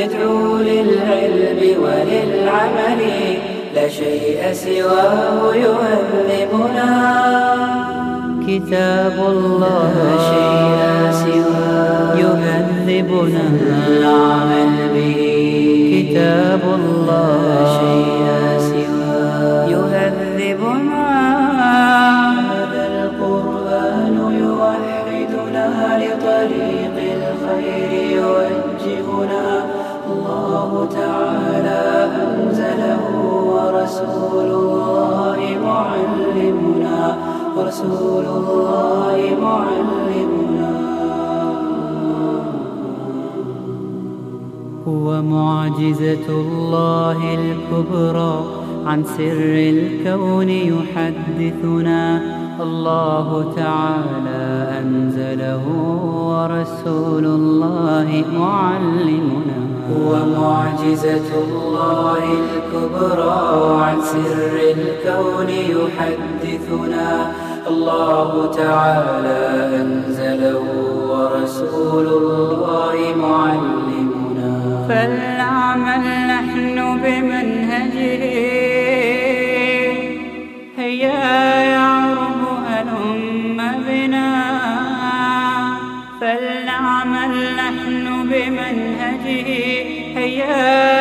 يدعو للعلم وللعمل لا شيء سواه يهذبنا كتاب الله لا شيء سواه يهذبنا. العمل به. كتاب الله لا شيء سواه يهذبنا. هذا القرآن يوحدنا لطريق الخير يوجهنا. تعالى أنزله ورسول الله معلمنا ورسول الله معلمنا. هو معجزة الله الكبرى. عن سر الكون يحدثنا. الله تعالى أنزله ورسول الله معلمنا. هو معجزة الله الكبرى عن سر الكون يحدثنا. الله تعالى أنزله ورسول الله معلمنا. فلنعمل نحن بمنهجه فلنعمل نحن بمنهجه. هيا.